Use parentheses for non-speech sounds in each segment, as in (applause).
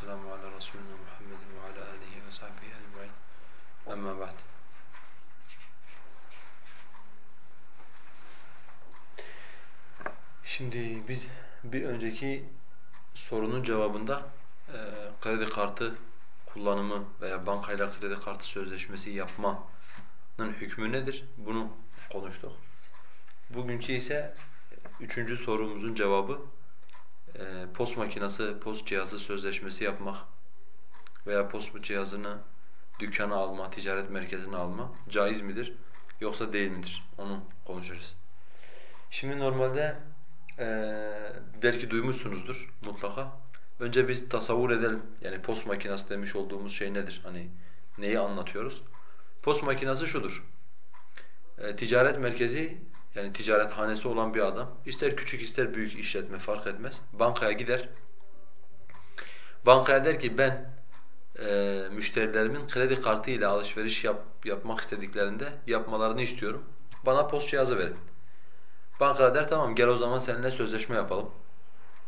vesselamu ala Resulüne Muhammedin ve ala alihi ve sahbihi ecmain. Amma ba'd. Şimdi biz bir önceki sorunun cevabında e, kredi kartı kullanımı veya bankayla kredi kartı sözleşmesi yapmanın hükmü nedir? Bunu konuştuk. Bugünkü ise üçüncü sorumuzun cevabı e, post makinesi, post cihazı sözleşmesi yapmak veya post cihazını dükkana alma, ticaret merkezine alma caiz midir yoksa değil midir? Onu konuşacağız. Şimdi normalde ee, belki duymuşsunuzdur mutlaka. Önce biz tasavvur edelim. Yani post makinesi demiş olduğumuz şey nedir? Hani neyi anlatıyoruz? Post makinesi şudur. E, ticaret merkezi yani ticaret hanesi olan bir adam ister küçük ister büyük işletme fark etmez. Bankaya gider. Bankaya der ki ben e, müşterilerimin kredi kartı ile alışveriş yap, yapmak istediklerinde yapmalarını istiyorum. Bana post cihazı verin. Banka der tamam gel o zaman seninle sözleşme yapalım.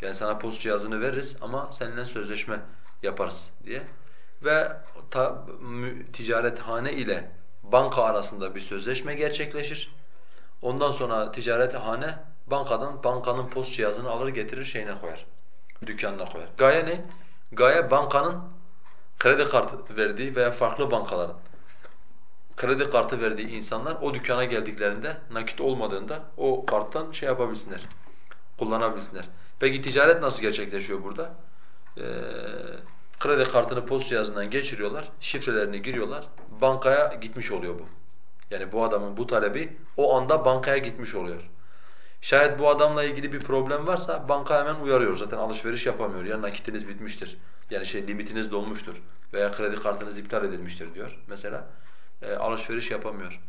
Yani sana post cihazını veririz ama seninle sözleşme yaparız diye. Ve ta, ticarethane ile banka arasında bir sözleşme gerçekleşir. Ondan sonra ticarethane bankadan bankanın post cihazını alır getirir şeyine koyar. Dükkanına koyar. Gaye ne? Gaye bankanın kredi kartı verdiği veya farklı bankaların kredi kartı verdiği insanlar o dükkana geldiklerinde nakit olmadığında o karttan şey yapabilsinler, kullanabilsinler. Peki ticaret nasıl gerçekleşiyor burada? Ee, kredi kartını post cihazından geçiriyorlar, şifrelerini giriyorlar, bankaya gitmiş oluyor bu. Yani bu adamın bu talebi o anda bankaya gitmiş oluyor. Şayet bu adamla ilgili bir problem varsa banka hemen uyarıyor. Zaten alışveriş yapamıyor. Ya nakitiniz bitmiştir. Yani şey limitiniz dolmuştur veya kredi kartınız iptal edilmiştir diyor mesela e, alışveriş yapamıyor.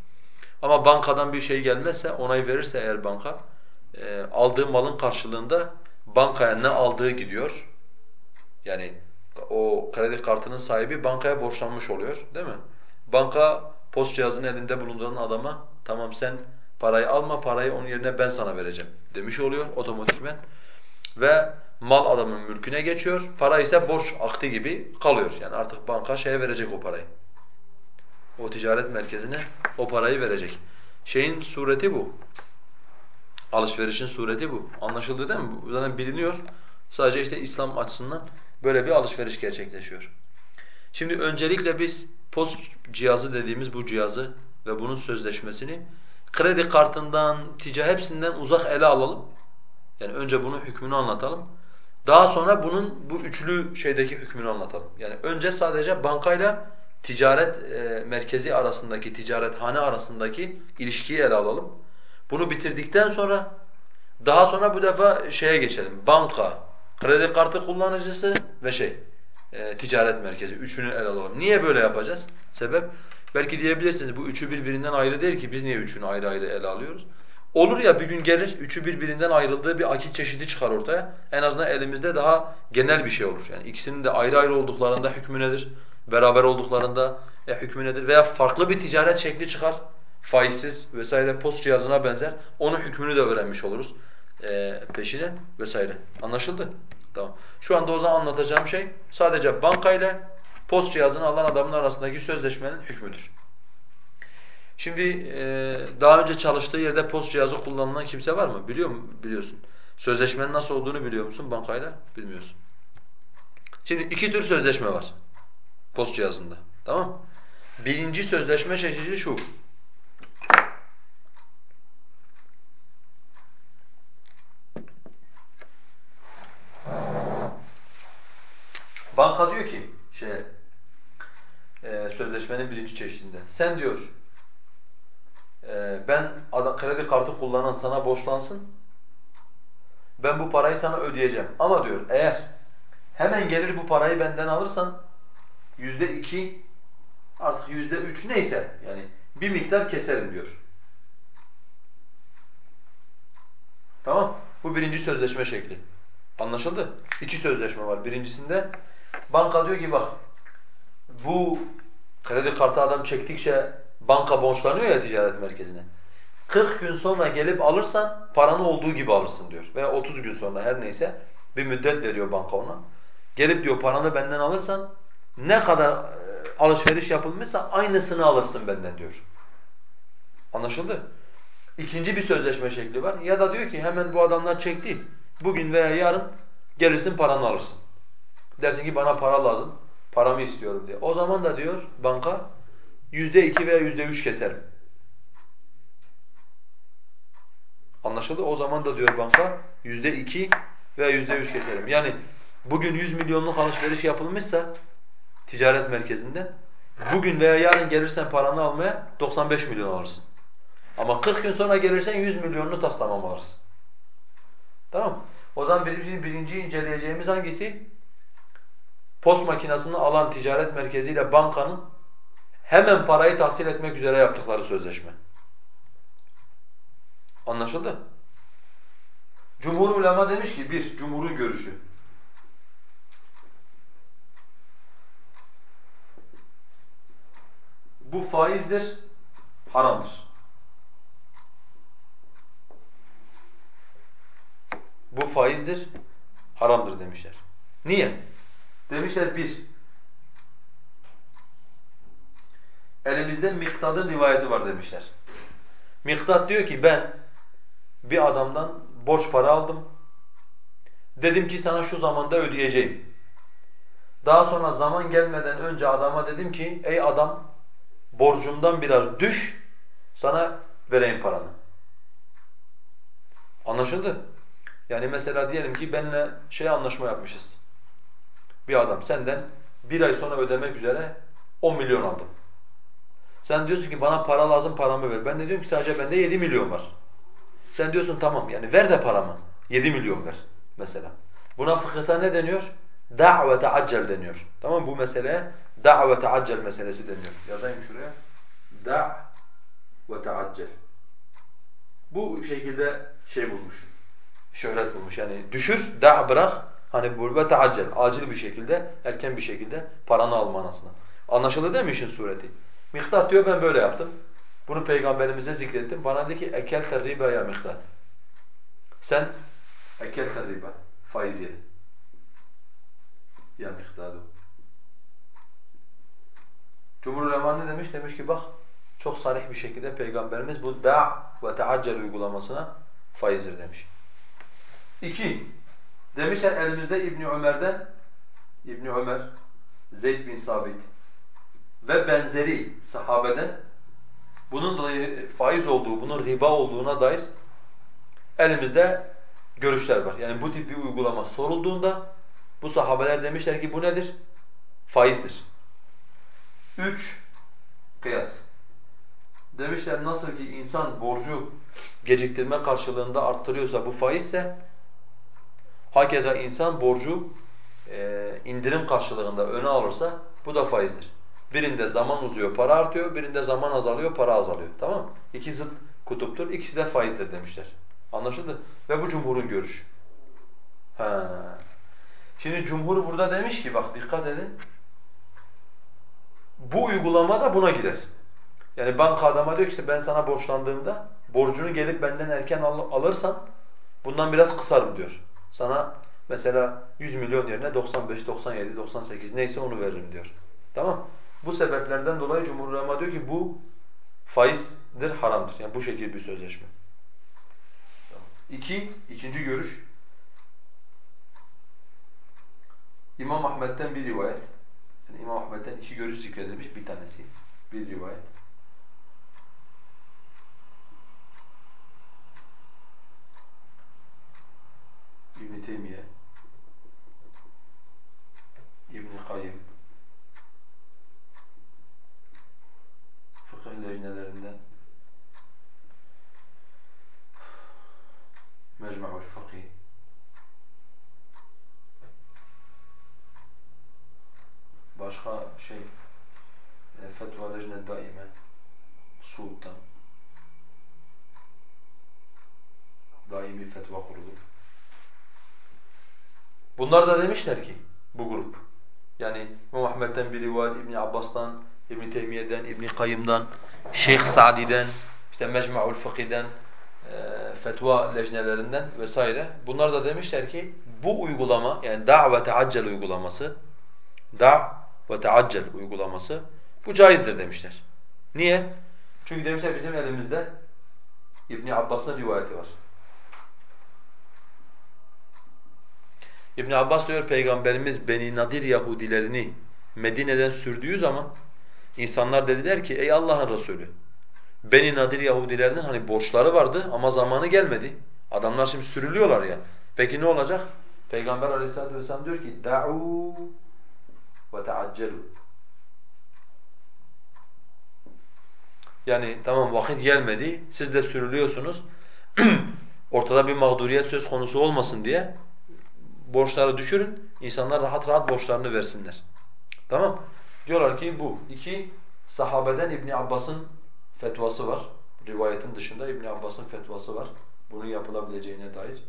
Ama bankadan bir şey gelmezse, onay verirse eğer banka, e, aldığı malın karşılığında bankaya ne aldığı gidiyor. Yani o kredi kartının sahibi bankaya borçlanmış oluyor değil mi? Banka post cihazının elinde bulunduran adama tamam sen parayı alma, parayı onun yerine ben sana vereceğim demiş oluyor otomatikmen. Ve mal adamın mülküne geçiyor, para ise borç akti gibi kalıyor. Yani artık banka şeye verecek o parayı. O ticaret merkezine o parayı verecek. Şeyin sureti bu. Alışverişin sureti bu. Anlaşıldı değil mi? Bu zaten biliniyor. Sadece işte İslam açısından böyle bir alışveriş gerçekleşiyor. Şimdi öncelikle biz post cihazı dediğimiz bu cihazı ve bunun sözleşmesini kredi kartından, tica hepsinden uzak ele alalım. Yani önce bunun hükmünü anlatalım. Daha sonra bunun bu üçlü şeydeki hükmünü anlatalım. Yani önce sadece bankayla ticaret e, merkezi arasındaki, ticarethane arasındaki ilişkiyi ele alalım. Bunu bitirdikten sonra daha sonra bu defa şeye geçelim. Banka, kredi kartı kullanıcısı ve şey e, ticaret merkezi. Üçünü ele alalım. Niye böyle yapacağız? Sebep? Belki diyebilirsiniz bu üçü birbirinden ayrı değil ki biz niye üçünü ayrı ayrı ele alıyoruz? Olur ya bir gün gelir üçü birbirinden ayrıldığı bir akit çeşidi çıkar ortaya. En azından elimizde daha genel bir şey olur. Yani ikisinin de ayrı ayrı olduklarında hükmü nedir? beraber olduklarında e, hükmü nedir? Veya farklı bir ticaret şekli çıkar, faizsiz vesaire post cihazına benzer. Onun hükmünü de öğrenmiş oluruz e, peşine vesaire. Anlaşıldı? Tamam. Şu anda o zaman anlatacağım şey sadece banka ile post cihazını alan adamın arasındaki sözleşmenin hükmüdür. Şimdi e, daha önce çalıştığı yerde post cihazı kullanılan kimse var mı? Biliyor mu? Biliyorsun. Sözleşmenin nasıl olduğunu biliyor musun bankayla? Bilmiyorsun. Şimdi iki tür sözleşme var post cihazında. Tamam Birinci sözleşme çeşidi şu. Banka diyor ki şey e, sözleşmenin birinci çeşidinde. Sen diyor e, ben kredi kartı kullanan sana borçlansın. Ben bu parayı sana ödeyeceğim. Ama diyor eğer hemen gelir bu parayı benden alırsan yüzde iki artık yüzde üç neyse yani bir miktar keserim diyor. Tamam. Bu birinci sözleşme şekli. Anlaşıldı? İki sözleşme var. Birincisinde banka diyor ki bak bu kredi kartı adam çektikçe banka borçlanıyor ya ticaret merkezine. 40 gün sonra gelip alırsan paranı olduğu gibi alırsın diyor. Veya 30 gün sonra her neyse bir müddet veriyor banka ona. Gelip diyor paranı benden alırsan ne kadar e, alışveriş yapılmışsa aynısını alırsın benden diyor. Anlaşıldı? İkinci bir sözleşme şekli var. Ya da diyor ki hemen bu adamlar çekti. Bugün veya yarın gelirsin paranı alırsın. Dersin ki bana para lazım. Paramı istiyorum diye. O zaman da diyor banka yüzde iki veya yüzde üç keserim. Anlaşıldı? O zaman da diyor banka yüzde iki veya yüzde üç keserim. Yani bugün 100 milyonluk alışveriş yapılmışsa ticaret merkezinde bugün veya yarın gelirsen paranı almaya 95 milyon alırsın. Ama 40 gün sonra gelirsen 100 milyonunu tas tamam alırsın. Tamam O zaman bizim şimdi birinci inceleyeceğimiz hangisi? Post makinesini alan ticaret merkeziyle bankanın hemen parayı tahsil etmek üzere yaptıkları sözleşme. Anlaşıldı? Cumhur ulema demiş ki bir, cumhurun görüşü. Bu faizdir, haramdır. Bu faizdir, haramdır demişler. Niye? Demişler bir, elimizde Miktad'ın rivayeti var demişler. Miktad diyor ki ben bir adamdan borç para aldım. Dedim ki sana şu zamanda ödeyeceğim. Daha sonra zaman gelmeden önce adama dedim ki ey adam borcumdan biraz düş sana vereyim paranı. Anlaşıldı? Yani mesela diyelim ki benle şey anlaşma yapmışız. Bir adam senden bir ay sonra ödemek üzere 10 milyon aldım. Sen diyorsun ki bana para lazım paramı ver. Ben de diyorum ki sadece bende 7 milyon var. Sen diyorsun tamam yani ver de paramı. 7 milyon ver mesela. Buna fıkıhta ne deniyor? Da' ve teaccel deniyor. Tamam Bu meseleye da' ve teaccel meselesi deniyor. Yazayım şuraya. Da' ve teaccel. Bu şekilde şey bulmuş. Şöhret bulmuş. Yani düşür, da' bırak. Hani bu ve teaccel. Acil bir şekilde, erken bir şekilde paranı alma anasına. Anlaşıldı değil mi işin sureti? Miktat diyor ben böyle yaptım. Bunu peygamberimize zikrettim. Bana dedi ki ekel riba ya Miktat. Sen ekel riba. Faiz yedin. Ya Miktadu. Cumhur Ulema ne demiş? Demiş ki bak çok sarih bir şekilde peygamberimiz bu da' ve teaccel uygulamasına faizdir demiş. İki, demişler elimizde İbni Ömer'den İbni Ömer, Zeyd bin Sabit ve benzeri sahabeden bunun dolayı faiz olduğu, bunun riba olduğuna dair elimizde görüşler var. Yani bu tip bir uygulama sorulduğunda bu sahabeler demişler ki bu nedir? Faizdir. Üç, kıyas. Demişler nasıl ki insan borcu geciktirme karşılığında arttırıyorsa bu faizse hakeza insan borcu e, indirim karşılığında öne alırsa bu da faizdir. Birinde zaman uzuyor, para artıyor, birinde zaman azalıyor, para azalıyor. Tamam mı? İki zıt kutuptur, ikisi de faizdir demişler. Anlaşıldı? Ve bu cumhurun görüşü. Ha. Şimdi cumhur burada demiş ki bak dikkat edin. Bu uygulama da buna girer. Yani banka adama diyor ki işte ben sana borçlandığımda borcunu gelip benden erken al alırsan bundan biraz kısarım diyor. Sana mesela 100 milyon yerine 95, 97, 98 neyse onu veririm diyor. Tamam Bu sebeplerden dolayı Cumhur Ulema diyor ki bu faizdir, haramdır. Yani bu şekilde bir sözleşme. İki, ikinci görüş. İmam Ahmet'ten bir rivayet. Yani İmam Ahmet'ten iki görüş zikredilmiş bir tanesi. Bir rivayet. İbn Teymiye, İbn Kayyim, fıkıh lejnelerinden Mecmu'ul Fıkhi başka şey e, Fetva Lejne Daime Suud'dan daimi fetva kurulu. Bunlar da demişler ki bu grup yani İmam Ahmet'ten bir rivayet, İbn Abbas'tan, İbn Teymiye'den, İbn Kayyım'dan, Şeyh Sa'di'den, işte Mecmu'ul Fıkhi'den, e, fetva lejnelerinden vesaire. Bunlar da demişler ki bu uygulama yani da' ve uygulaması da' ve teaccel uygulaması bu caizdir demişler. Niye? Çünkü demişler bizim elimizde İbn Abbas'ın rivayeti var. İbn Abbas diyor peygamberimiz Beni Nadir Yahudilerini Medine'den sürdüğü zaman insanlar dediler ki ey Allah'ın Resulü Beni Nadir Yahudilerinin hani borçları vardı ama zamanı gelmedi. Adamlar şimdi sürülüyorlar ya. Peki ne olacak? Peygamber Aleyhisselatü vesselam diyor ki da'u ve teaccelu. Yani tamam vakit gelmedi, siz de sürülüyorsunuz. (clears throat) Ortada bir mağduriyet söz konusu olmasın diye borçları düşürün, insanlar rahat rahat borçlarını versinler. Tamam? Diyorlar ki bu. İki, sahabeden İbn Abbas'ın fetvası var. Rivayetin dışında İbn Abbas'ın fetvası var. Bunun yapılabileceğine dair.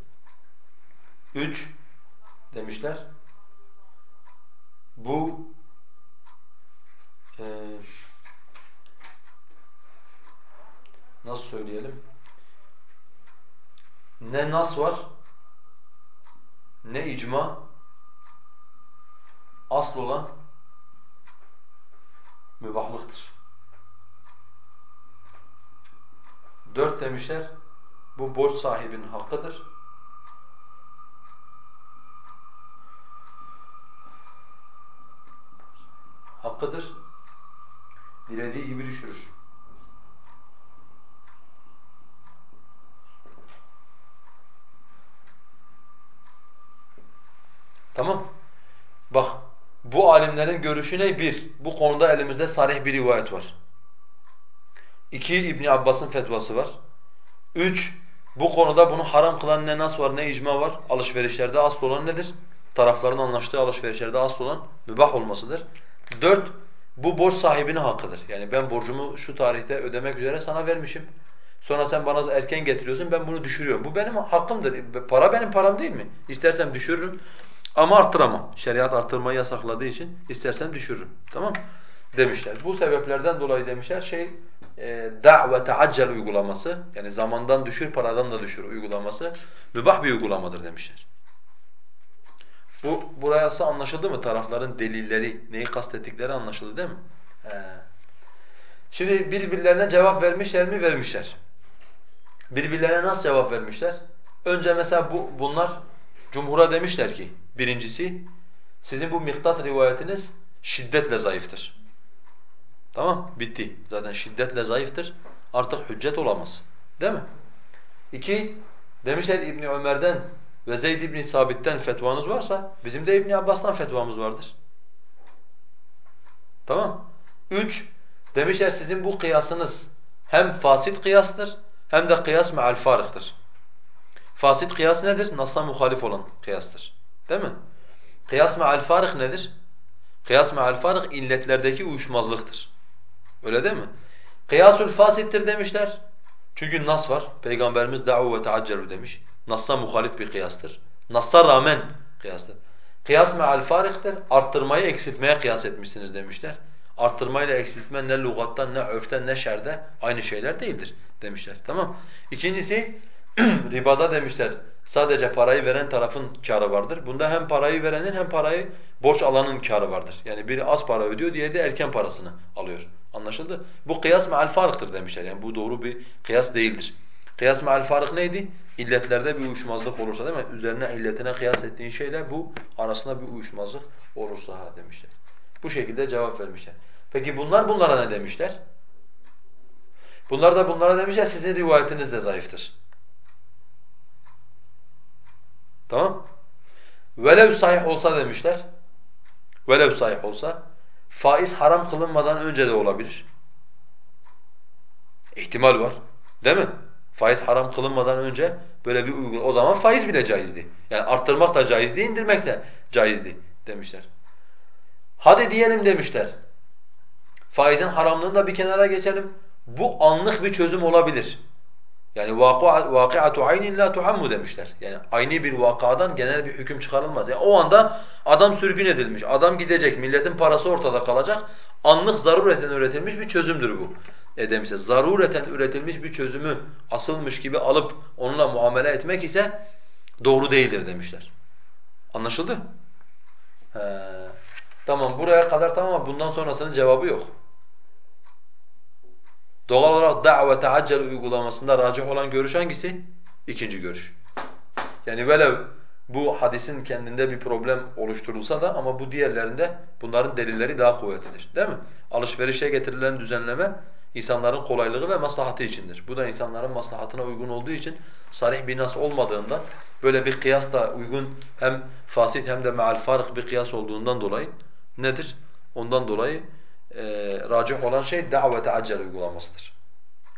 Üç, demişler. Bu e, nasıl söyleyelim? Ne nas var ne icma asıl olan mübahlıktır. Dört demişler, bu borç sahibinin hakkıdır. Hakkıdır. Dilediği gibi düşürür. Tamam. Bak bu alimlerin görüşü ne? Bir, bu konuda elimizde sarih bir rivayet var. İki, İbn Abbas'ın fetvası var. Üç, bu konuda bunu haram kılan ne nas var ne icma var. Alışverişlerde asıl olan nedir? Tarafların anlaştığı alışverişlerde asıl olan mübah olmasıdır. Dört, bu borç sahibinin hakkıdır. Yani ben borcumu şu tarihte ödemek üzere sana vermişim. Sonra sen bana erken getiriyorsun, ben bunu düşürüyorum. Bu benim hakkımdır. Para benim param değil mi? İstersem düşürürüm. Ama arttıramam. Şeriat arttırmayı yasakladığı için istersen düşürürüm. Tamam Demişler. Bu sebeplerden dolayı demişler şey e, da ve teaccel uygulaması yani zamandan düşür paradan da düşür uygulaması mübah bir uygulamadır demişler. Bu burası anlaşıldı mı? Tarafların delilleri, neyi kastettikleri anlaşıldı değil mi? He. Şimdi birbirlerine cevap vermişler mi? Vermişler. Birbirlerine nasıl cevap vermişler? Önce mesela bu bunlar cumhura demişler ki Birincisi, sizin bu miktat rivayetiniz şiddetle zayıftır. Tamam, bitti. Zaten şiddetle zayıftır. Artık hüccet olamaz. Değil mi? İki, demişler İbni Ömer'den ve Zeyd İbni Sabit'ten fetvanız varsa, bizim de İbni Abbas'tan fetvamız vardır. Tamam. Üç, demişler sizin bu kıyasınız hem fasit kıyastır hem de kıyas me'al farıktır. Fasit kıyas nedir? Nas'a muhalif olan kıyastır. Değil mi? Kıyas me'al farık nedir? Kıyas me'al farık illetlerdeki uyuşmazlıktır. Öyle değil mi? Kıyasul fasittir demişler. Çünkü nas var. Peygamberimiz da'u ve teaccelu demiş. Nas'a muhalif bir kıyastır. Nas'a rağmen kıyastır. Kıyas me'al fariktir. Arttırmayı eksiltmeye kıyas etmişsiniz demişler. Arttırmayla eksiltme ne lügattan ne öften ne şerde aynı şeyler değildir demişler. Tamam. İkincisi (clears throat) ribada demişler sadece parayı veren tarafın karı vardır. Bunda hem parayı verenin hem parayı borç alanın karı vardır. Yani biri az para ödüyor, diğeri de erken parasını alıyor. Anlaşıldı? Bu kıyas me'al farıktır demişler. Yani bu doğru bir kıyas değildir. Kıyas me'al farık neydi? İlletlerde bir uyuşmazlık olursa değil mi? Üzerine illetine kıyas ettiğin şeyle bu arasında bir uyuşmazlık olursa ha demişler. Bu şekilde cevap vermişler. Peki bunlar bunlara ne demişler? Bunlar da bunlara demişler sizin rivayetiniz de zayıftır. Tamam? Velev sahih olsa demişler. Velev sahih olsa faiz haram kılınmadan önce de olabilir. İhtimal var. Değil mi? Faiz haram kılınmadan önce böyle bir uygun. O zaman faiz bile caizdi. Yani arttırmak da caizdi, indirmek de caizdi demişler. Hadi diyelim demişler. Faizin haramlığını da bir kenara geçelim. Bu anlık bir çözüm olabilir. Yani vakiatu aynin la tuhammu demişler. Yani aynı bir vakadan genel bir hüküm çıkarılmaz. Yani o anda adam sürgün edilmiş, adam gidecek, milletin parası ortada kalacak. Anlık zarureten üretilmiş bir çözümdür bu. E demişler, zarureten üretilmiş bir çözümü asılmış gibi alıp onunla muamele etmek ise doğru değildir demişler. Anlaşıldı? He. Tamam buraya kadar tamam ama bundan sonrasının cevabı yok. Doğal olarak da've teaccel uygulamasında racih olan görüş hangisi? İkinci görüş. Yani velev bu hadisin kendinde bir problem oluşturulsa da ama bu diğerlerinde bunların delilleri daha kuvvetlidir. Değil mi? Alışverişe getirilen düzenleme insanların kolaylığı ve maslahatı içindir. Bu da insanların maslahatına uygun olduğu için sarih bir nas olmadığından böyle bir kıyas da uygun hem fasit hem de meal farık bir kıyas olduğundan dolayı nedir? Ondan dolayı e, racih olan şey davete acel uygulamasıdır.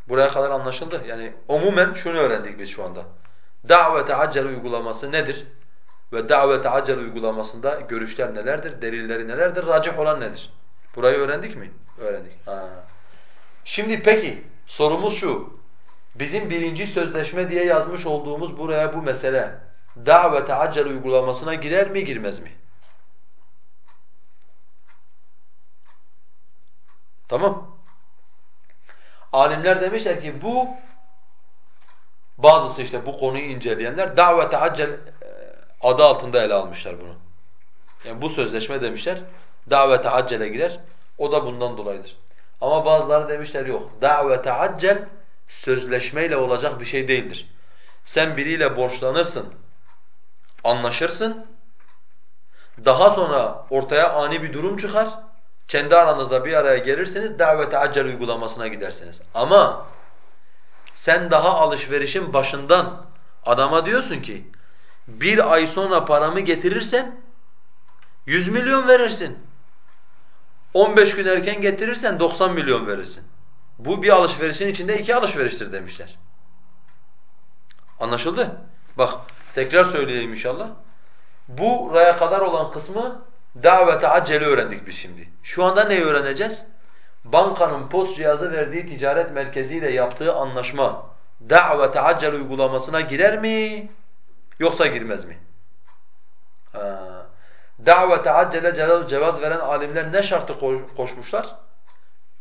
Buraya kadar anlaşıldı. Yani umumen şunu öğrendik biz şu anda. Davete acel uygulaması nedir? Ve davete acel uygulamasında görüşler nelerdir? Delilleri nelerdir? Racih olan nedir? Burayı öğrendik mi? Öğrendik. Ha. Şimdi peki sorumuz şu. Bizim birinci sözleşme diye yazmış olduğumuz buraya bu mesele davete acel uygulamasına girer mi girmez mi? Tamam. Alimler demişler ki bu bazısı işte bu konuyu inceleyenler davete acel e, adı altında ele almışlar bunu. Yani bu sözleşme demişler davete accele girer. O da bundan dolayıdır. Ama bazıları demişler yok. Davete accel sözleşmeyle olacak bir şey değildir. Sen biriyle borçlanırsın, anlaşırsın. Daha sonra ortaya ani bir durum çıkar. Kendi aranızda bir araya gelirsiniz, davete accel uygulamasına gidersiniz. Ama sen daha alışverişin başından adama diyorsun ki bir ay sonra paramı getirirsen 100 milyon verirsin. 15 gün erken getirirsen 90 milyon verirsin. Bu bir alışverişin içinde iki alışveriştir demişler. Anlaşıldı? Bak tekrar söyleyeyim inşallah. Bu raya kadar olan kısmı davete aceli öğrendik biz şimdi. Şu anda neyi öğreneceğiz? Bankanın post cihazı verdiği ticaret merkeziyle yaptığı anlaşma davete acel uygulamasına girer mi yoksa girmez mi? Davete acele cevaz veren alimler ne şartı koşmuşlar?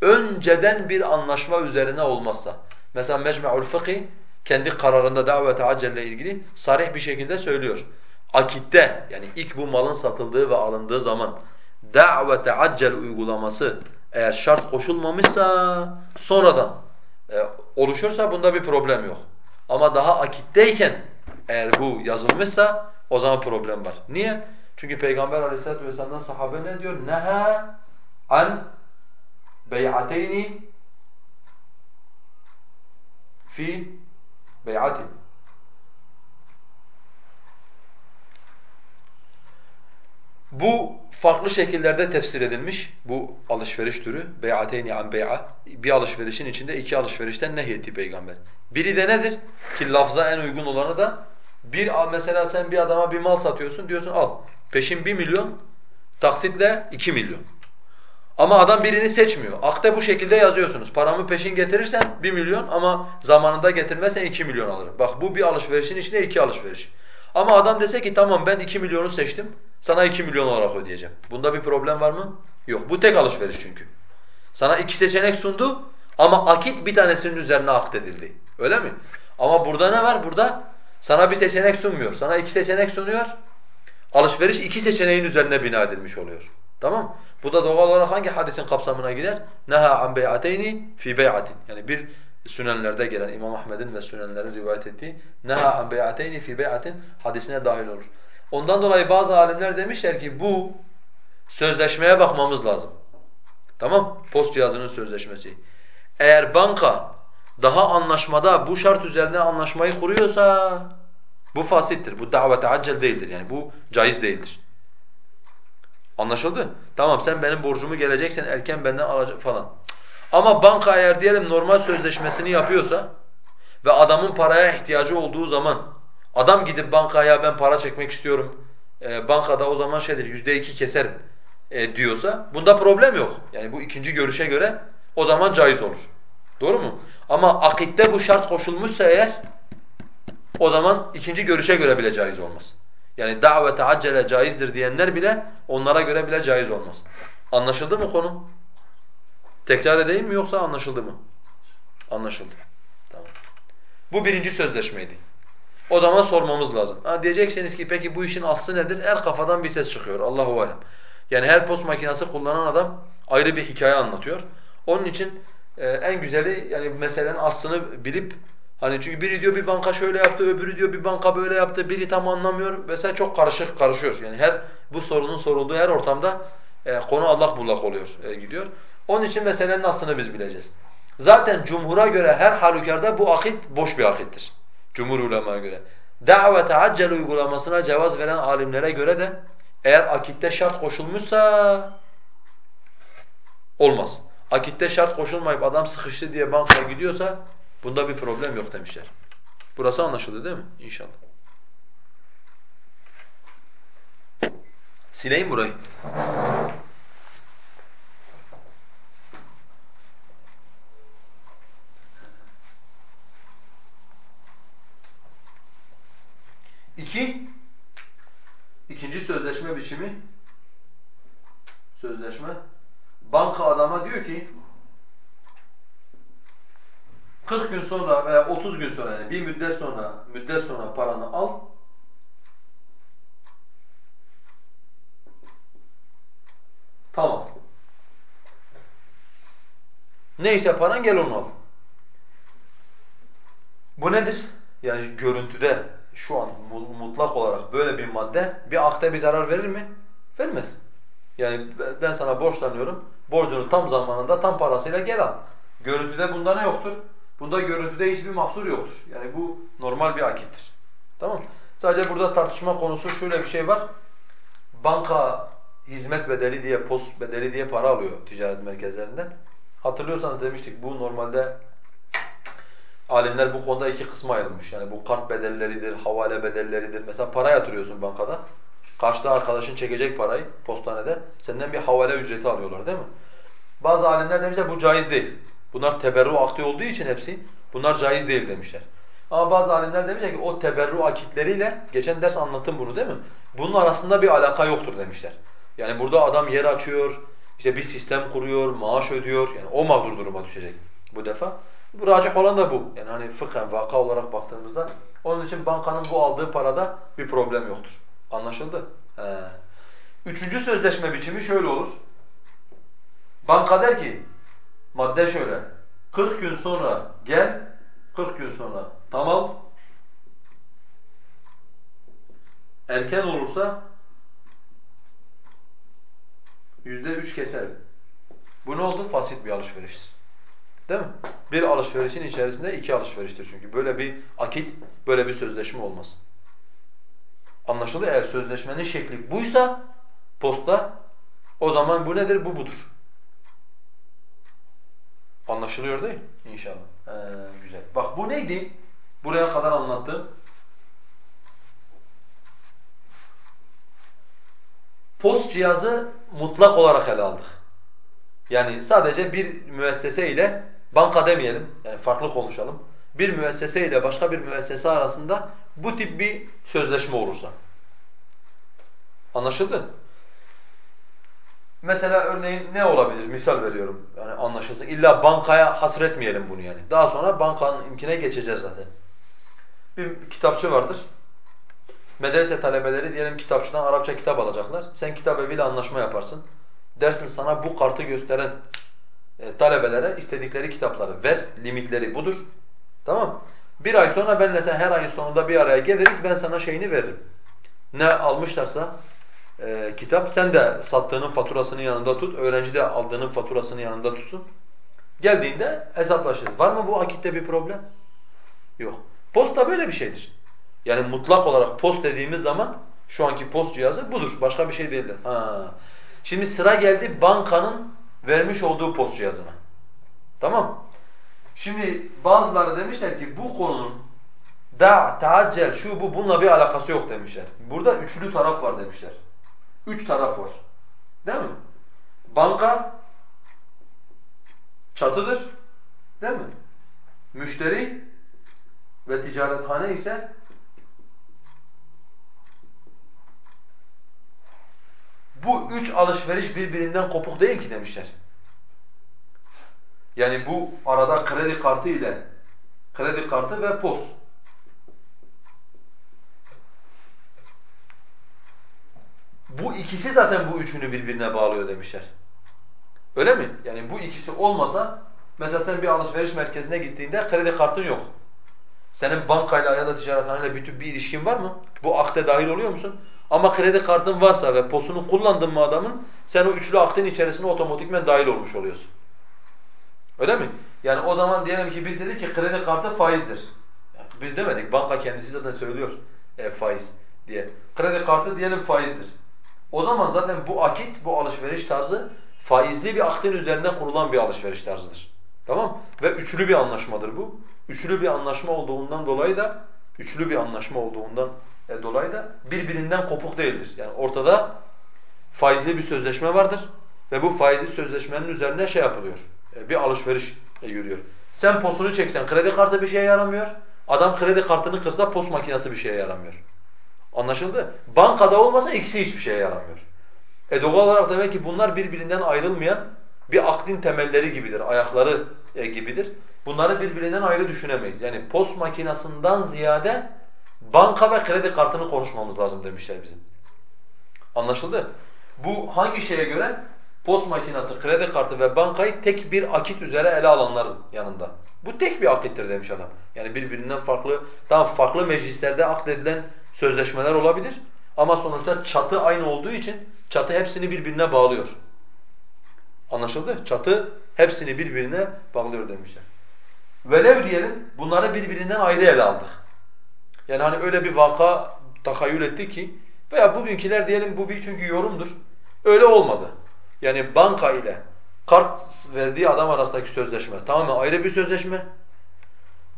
Önceden bir anlaşma üzerine olmazsa. Mesela Mecmu'ul Fıkhi kendi kararında davete acelle ilgili sarih bir şekilde söylüyor. Akitte yani ilk bu malın satıldığı ve alındığı zaman davete accel uygulaması eğer şart koşulmamışsa sonradan e, oluşursa bunda bir problem yok. Ama daha akitteyken eğer bu yazılmışsa o zaman problem var. Niye? Çünkü Peygamber Aleyhisselatü vesselam'dan sahabe ne diyor? Neha an bey'ateyni fi bey'atin. Bu farklı şekillerde tefsir edilmiş bu alışveriş türü. Bey'ateyni an bey'a. Bir alışverişin içinde iki alışverişten nehyetti peygamber. Biri de nedir? Ki lafza en uygun olanı da bir mesela sen bir adama bir mal satıyorsun diyorsun al peşin bir milyon taksitle iki milyon. Ama adam birini seçmiyor. Akte bu şekilde yazıyorsunuz. Paramı peşin getirirsen bir milyon ama zamanında getirmezsen iki milyon alırım. Bak bu bir alışverişin içinde iki alışveriş. Ama adam dese ki tamam ben 2 milyonu seçtim, sana 2 milyon olarak ödeyeceğim. Bunda bir problem var mı? Yok. Bu tek alışveriş çünkü. Sana iki seçenek sundu ama akit bir tanesinin üzerine akdedildi. Öyle mi? Ama burada ne var? Burada sana bir seçenek sunmuyor. Sana iki seçenek sunuyor. Alışveriş iki seçeneğin üzerine bina edilmiş oluyor. Tamam? Bu da doğal olarak hangi hadisin kapsamına girer? Neha an bey'ateyni fi bey'atin. Yani bir Sünenlerde gelen İmam Ahmed'in ve Sünenlerin rivayet ettiği neha an bey'ateyni fi bey'atin hadisine dahil olur. Ondan dolayı bazı alimler demişler ki bu sözleşmeye bakmamız lazım. Tamam? Post cihazının sözleşmesi. Eğer banka daha anlaşmada bu şart üzerine anlaşmayı kuruyorsa bu fasittir. Bu davete accel değildir yani. Bu caiz değildir. Anlaşıldı? Tamam sen benim borcumu geleceksen erken benden alacak falan. Ama banka eğer diyelim normal sözleşmesini yapıyorsa ve adamın paraya ihtiyacı olduğu zaman adam gidip bankaya ben para çekmek istiyorum e, bankada o zaman şeydir yüzde iki keserim e, diyorsa bunda problem yok. Yani bu ikinci görüşe göre o zaman caiz olur. Doğru mu? Ama akitte bu şart koşulmuşsa eğer o zaman ikinci görüşe göre bile caiz olmaz. Yani davete acele caizdir diyenler bile onlara göre bile caiz olmaz. Anlaşıldı mı konu? Tekrar edeyim mi yoksa anlaşıldı mı? Anlaşıldı. Tamam. Bu birinci sözleşmeydi. O zaman sormamız lazım. Ha diyeceksiniz ki peki bu işin aslı nedir? Her kafadan bir ses çıkıyor. Allahu alem. Yani her post makinesi kullanan adam ayrı bir hikaye anlatıyor. Onun için Ee, en güzeli yani meselenin aslını bilip hani çünkü biri diyor bir banka şöyle yaptı, öbürü diyor bir banka böyle yaptı, biri tam anlamıyor. Mesela çok karışık karışıyor. Yani her bu sorunun sorulduğu her ortamda e, konu allak bullak oluyor, e, gidiyor. Onun için meselenin aslını biz bileceğiz. Zaten cumhura göre her halükarda bu akit boş bir akittir. Cumhur ulemaya göre. Da've accel uygulamasına cevaz veren alimlere göre de eğer akitte şart koşulmuşsa olmaz. Akitte şart koşulmayıp adam sıkıştı diye bankaya gidiyorsa bunda bir problem yok demişler. Burası anlaşıldı değil mi? İnşallah. Sileyim burayı. İki, ikinci sözleşme biçimi, sözleşme, banka adama diyor ki, 40 gün sonra veya 30 gün sonra yani bir müddet sonra, müddet sonra paranı al, tamam. Neyse paran gel onu al. Bu nedir? Yani görüntüde şu an mutlak olarak böyle bir madde bir akte bir zarar verir mi? Vermez. Yani ben sana borçlanıyorum, borcunu tam zamanında tam parasıyla gel al. Görüntüde bunda ne yoktur? Bunda görüntüde hiçbir mahsur yoktur. Yani bu normal bir akittir. Tamam Sadece burada tartışma konusu şöyle bir şey var. Banka hizmet bedeli diye, post bedeli diye para alıyor ticaret merkezlerinden. Hatırlıyorsanız demiştik bu normalde Alimler bu konuda iki kısma ayrılmış. Yani bu kart bedelleridir, havale bedelleridir. Mesela para yatırıyorsun bankada. Karşıda arkadaşın çekecek parayı postanede. Senden bir havale ücreti alıyorlar değil mi? Bazı alimler demişler bu caiz değil. Bunlar teberru akdi olduğu için hepsi bunlar caiz değil demişler. Ama bazı alimler demişler ki o teberru akitleriyle geçen ders anlattım bunu değil mi? Bunun arasında bir alaka yoktur demişler. Yani burada adam yer açıyor, işte bir sistem kuruyor, maaş ödüyor. Yani o mağdur duruma düşecek bu defa. Bu racih olan da bu. Yani hani fıkhen, vaka olarak baktığımızda. Onun için bankanın bu aldığı parada bir problem yoktur. Anlaşıldı? He. Üçüncü sözleşme biçimi şöyle olur. Banka der ki, madde şöyle, 40 gün sonra gel, 40 gün sonra tamam, erken olursa yüzde üç keser. Bu ne oldu? Fasit bir alışveriştir. Değil mi? Bir alışverişin içerisinde iki alışveriştir çünkü. Böyle bir akit, böyle bir sözleşme olmaz. Anlaşıldı? Eğer sözleşmenin şekli buysa, posta, o zaman bu nedir? Bu budur. Anlaşılıyor değil mi? İnşallah. Ee, güzel. Bak bu neydi? Buraya kadar anlattım. Post cihazı mutlak olarak ele aldık. Yani sadece bir müessese ile banka demeyelim, yani farklı konuşalım. Bir müessese ile başka bir müessese arasında bu tip bir sözleşme olursa. Anlaşıldı? Mesela örneğin ne olabilir? Misal veriyorum. Yani anlaşılsın. İlla bankaya hasretmeyelim bunu yani. Daha sonra bankanın imkine geçeceğiz zaten. Bir kitapçı vardır. Medrese talebeleri diyelim kitapçıdan Arapça kitap alacaklar. Sen kitap eviyle anlaşma yaparsın. Dersin sana bu kartı gösteren e, talebelere istedikleri kitapları ver, limitleri budur. Tamam Bir ay sonra benle sen her ayın sonunda bir araya geliriz, ben sana şeyini veririm. Ne almışlarsa e, kitap, sen de sattığının faturasını yanında tut, öğrenci de aldığının faturasını yanında tutsun. Geldiğinde hesaplaşırız. Var mı bu akitte bir problem? Yok. Posta böyle bir şeydir. Yani mutlak olarak post dediğimiz zaman şu anki post cihazı budur. Başka bir şey değildir. Ha. Şimdi sıra geldi bankanın vermiş olduğu post cihazına. Tamam Şimdi bazıları demişler ki bu konunun da, taaccel, şu bu bununla bir alakası yok demişler. Burada üçlü taraf var demişler. Üç taraf var. Değil mi? Banka çatıdır. Değil mi? Müşteri ve ticarethane ise Bu üç alışveriş birbirinden kopuk değil ki demişler. Yani bu arada kredi kartı ile kredi kartı ve POS. Bu ikisi zaten bu üçünü birbirine bağlıyor demişler. Öyle mi? Yani bu ikisi olmasa Mesela sen bir alışveriş merkezine gittiğinde kredi kartın yok. Senin bankayla ya da ticarethaneyle bir, bir ilişkin var mı? Bu akte dahil oluyor musun? Ama kredi kartın varsa ve posunu kullandın mı adamın, sen o üçlü aktin içerisine otomatikmen dahil olmuş oluyorsun. Öyle mi? Yani o zaman diyelim ki biz dedik ki kredi kartı faizdir. Yani biz demedik, banka kendisi zaten söylüyor e, faiz diye. Kredi kartı diyelim faizdir. O zaman zaten bu akit, bu alışveriş tarzı faizli bir aktin üzerine kurulan bir alışveriş tarzıdır. Tamam? Ve üçlü bir anlaşmadır bu. Üçlü bir anlaşma olduğundan dolayı da üçlü bir anlaşma olduğundan e, dolayı da birbirinden kopuk değildir. Yani ortada faizli bir sözleşme vardır ve bu faizli sözleşmenin üzerine şey yapılıyor. E, bir alışveriş e, yürüyor. Sen posunu çeksen kredi kartı bir şeye yaramıyor. Adam kredi kartını kırsa post makinesi bir şeye yaramıyor. Anlaşıldı? Bankada olmasa ikisi hiçbir şeye yaramıyor. E doğal olarak demek ki bunlar birbirinden ayrılmayan bir aklin temelleri gibidir, ayakları e, gibidir. Bunları birbirinden ayrı düşünemeyiz. Yani post makinasından ziyade banka ve kredi kartını konuşmamız lazım demişler bizim. Anlaşıldı? Bu hangi şeye göre? Post makinası, kredi kartı ve bankayı tek bir akit üzere ele alanların yanında. Bu tek bir akittir demiş adam. Yani birbirinden farklı, tam farklı meclislerde akdedilen sözleşmeler olabilir. Ama sonuçta çatı aynı olduğu için çatı hepsini birbirine bağlıyor. Anlaşıldı? Çatı hepsini birbirine bağlıyor demişler. Velev diyelim bunları birbirinden ayrı ele aldık. Yani hani öyle bir vaka takayyül ettik ki veya bugünküler diyelim bu bir çünkü yorumdur. Öyle olmadı. Yani banka ile kart verdiği adam arasındaki sözleşme tamamen ayrı bir sözleşme.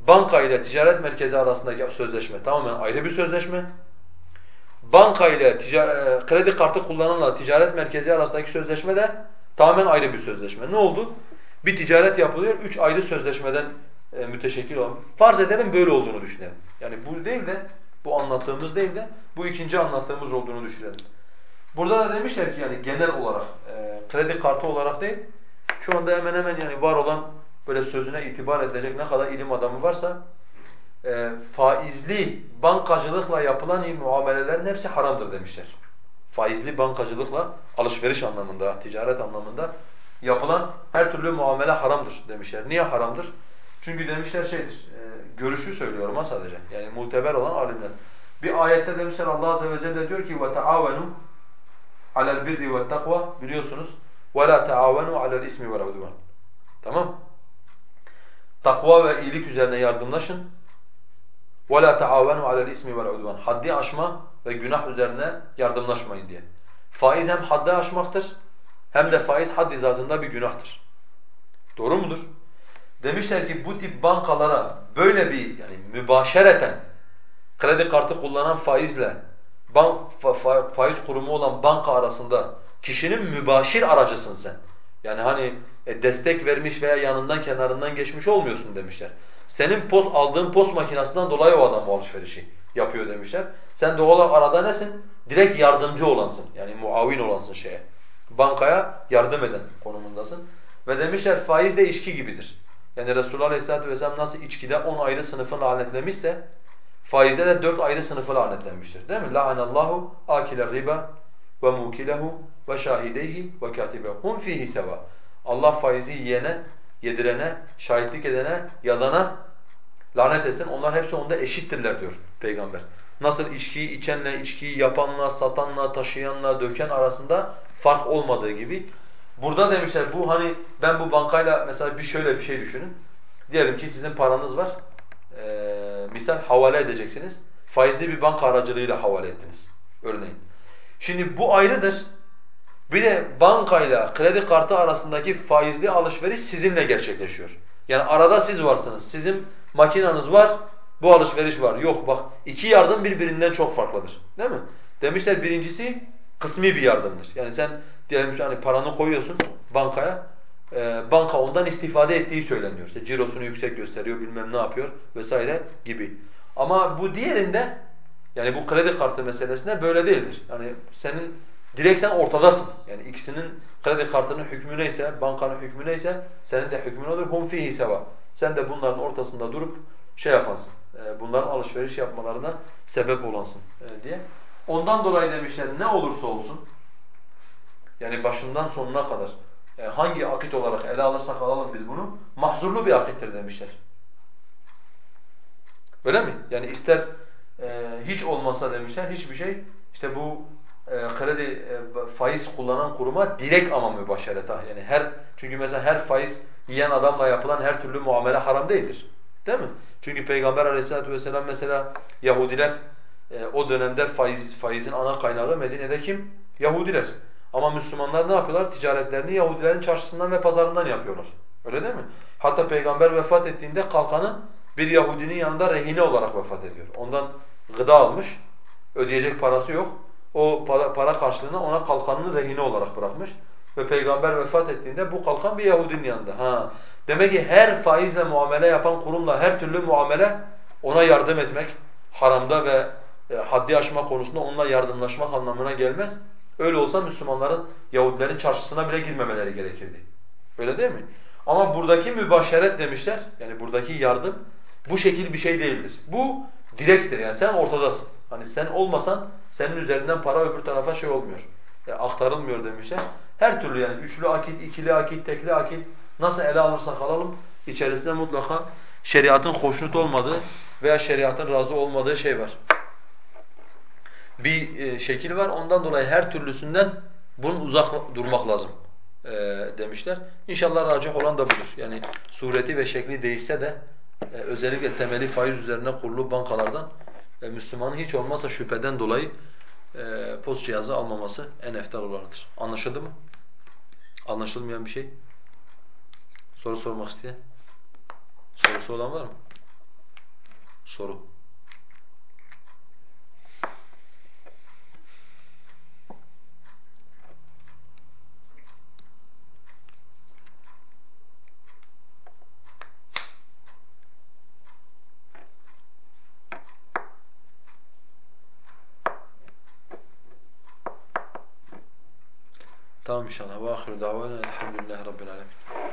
Banka ile ticaret merkezi arasındaki sözleşme tamamen ayrı bir sözleşme. Banka ile e, kredi kartı kullananla ticaret merkezi arasındaki sözleşme de tamamen ayrı bir sözleşme. Ne oldu? Bir ticaret yapılıyor, üç ayrı sözleşmeden e, müteşekkil olan. Farz edelim böyle olduğunu düşünelim. Yani bu değil de, bu anlattığımız değil de bu ikinci anlattığımız olduğunu düşünelim. Burada da demişler ki yani genel olarak, e, kredi kartı olarak değil, şu anda hemen hemen yani var olan böyle sözüne itibar edilecek ne kadar ilim adamı varsa e, faizli bankacılıkla yapılan muamelelerin hepsi haramdır demişler Faizli bankacılıkla alışveriş anlamında, ticaret anlamında yapılan her türlü muamele haramdır demişler. Niye haramdır? Çünkü demişler şeydir, e, görüşü söylüyorum ha sadece. Yani muteber olan alimler. Bir ayette demişler Allah azze ve celle diyor ki وَتَعَاوَنُوا عَلَى الْبِرِّ وَالتَّقْوَى biliyorsunuz وَلَا تَعَاوَنُوا عَلَى الْاِسْمِ وَالْعُدْوَانِ Tamam Takva ve iyilik üzerine yardımlaşın. وَلَا تَعَاوَنُوا عَلَى الْاِسْمِ وَالْعُدْوَانِ Haddi aşma ve günah üzerine yardımlaşmayın diye. Faiz hem haddi aşmaktır hem de faiz haddi zatında bir günahtır. Doğru mudur? Demişler ki bu tip bankalara böyle bir yani mübaşereten kredi kartı kullanan faizle bank, fa, faiz kurumu olan banka arasında kişinin mübaşir aracısın sen. Yani hani e, destek vermiş veya yanından kenarından geçmiş olmuyorsun demişler. Senin post aldığın post makinesinden dolayı o adam bu alışverişi yapıyor demişler. Sen doğal olarak arada nesin? Direkt yardımcı olansın. Yani muavin olansın şeye. Bankaya yardım eden konumundasın. Ve demişler faiz de içki gibidir. Yani Resulullah Aleyhisselatü Vesselam nasıl içkide on ayrı sınıfı lanetlemişse faizde de dört ayrı sınıfı lanetlenmiştir. Değil mi? لَعَنَ akile riba ve mukilehu ve şahideyhi ve katibehu hum fihi seva. Allah faizi yiyene, yedirene, şahitlik edene, yazana lanet etsin. Onlar hepsi onda eşittirler diyor peygamber. Nasıl içkiyi içenle, içkiyi yapanla, satanla, taşıyanla, döken arasında fark olmadığı gibi Burada demişler bu hani ben bu bankayla mesela bir şöyle bir şey düşünün. Diyelim ki sizin paranız var. Ee, misal havale edeceksiniz. Faizli bir banka aracılığıyla havale ettiniz. Örneğin. Şimdi bu ayrıdır. Bir de bankayla kredi kartı arasındaki faizli alışveriş sizinle gerçekleşiyor. Yani arada siz varsınız. Sizin makinanız var, bu alışveriş var. Yok bak iki yardım birbirinden çok farklıdır. Değil mi? Demişler birincisi kısmi bir yardımdır. Yani sen diyelim ki hani paranı koyuyorsun bankaya, e, banka ondan istifade ettiği söyleniyor. İşte cirosunu yüksek gösteriyor, bilmem ne yapıyor vesaire gibi. Ama bu diğerinde yani bu kredi kartı meselesinde böyle değildir. Yani senin direkt sen ortadasın. Yani ikisinin kredi kartının hükmü neyse, bankanın hükmü neyse senin de hükmün odur. Hum fihi seva. Sen de bunların ortasında durup şey yapansın. E, bunların alışveriş yapmalarına sebep olansın e, diye. Ondan dolayı demişler ne olursa olsun yani başından sonuna kadar e, hangi akit olarak ele alırsak alalım biz bunu mahzurlu bir akittir demişler. Öyle mi? Yani ister hiç olmasa demişler hiçbir şey işte bu e, kredi e, faiz kullanan kuruma direkt ama mübaşeret yani her çünkü mesela her faiz yiyen adamla yapılan her türlü muamele haram değildir. Değil mi? Çünkü Peygamber Aleyhisselatü vesselam mesela Yahudiler e, o dönemde faiz faizin ana kaynağı Medine'de kim? Yahudiler. Ama Müslümanlar ne yapıyorlar? Ticaretlerini Yahudilerin çarşısından ve pazarından yapıyorlar. Öyle değil mi? Hatta Peygamber vefat ettiğinde kalkanı bir Yahudinin yanında rehine olarak vefat ediyor. Ondan gıda almış, ödeyecek parası yok. O para, para karşılığında ona kalkanını rehine olarak bırakmış. Ve Peygamber vefat ettiğinde bu kalkan bir Yahudinin yanında. Ha. Demek ki her faizle muamele yapan kurumla her türlü muamele ona yardım etmek haramda ve e, haddi aşma konusunda onunla yardımlaşmak anlamına gelmez. Öyle olsa Müslümanların Yahudilerin çarşısına bile girmemeleri gerekirdi. Öyle değil mi? Ama buradaki mübaşeret demişler, yani buradaki yardım bu şekil bir şey değildir. Bu direkttir yani sen ortadasın. Hani sen olmasan senin üzerinden para öbür tarafa şey olmuyor, e, aktarılmıyor demişler. Her türlü yani üçlü akit, ikili akit, tekli akit nasıl ele alırsak alalım içerisinde mutlaka şeriatın hoşnut olmadığı veya şeriatın razı olmadığı şey var. Bir e, şekil var ondan dolayı her türlüsünden bunun uzak durmak lazım e, demişler. İnşallah racih olan da budur. Yani sureti ve şekli değişse de e, özellikle temeli faiz üzerine kurulu bankalardan e, Müslümanın hiç olmazsa şüpheden dolayı e, post cihazı almaması en eftal olanıdır. Anlaşıldı mı? Anlaşılmayan bir şey? Soru sormak isteyen? Sorusu olan var mı? Soru. Tamam inşallah. Ve ahiru davana elhamdülillahi rabbil alemin.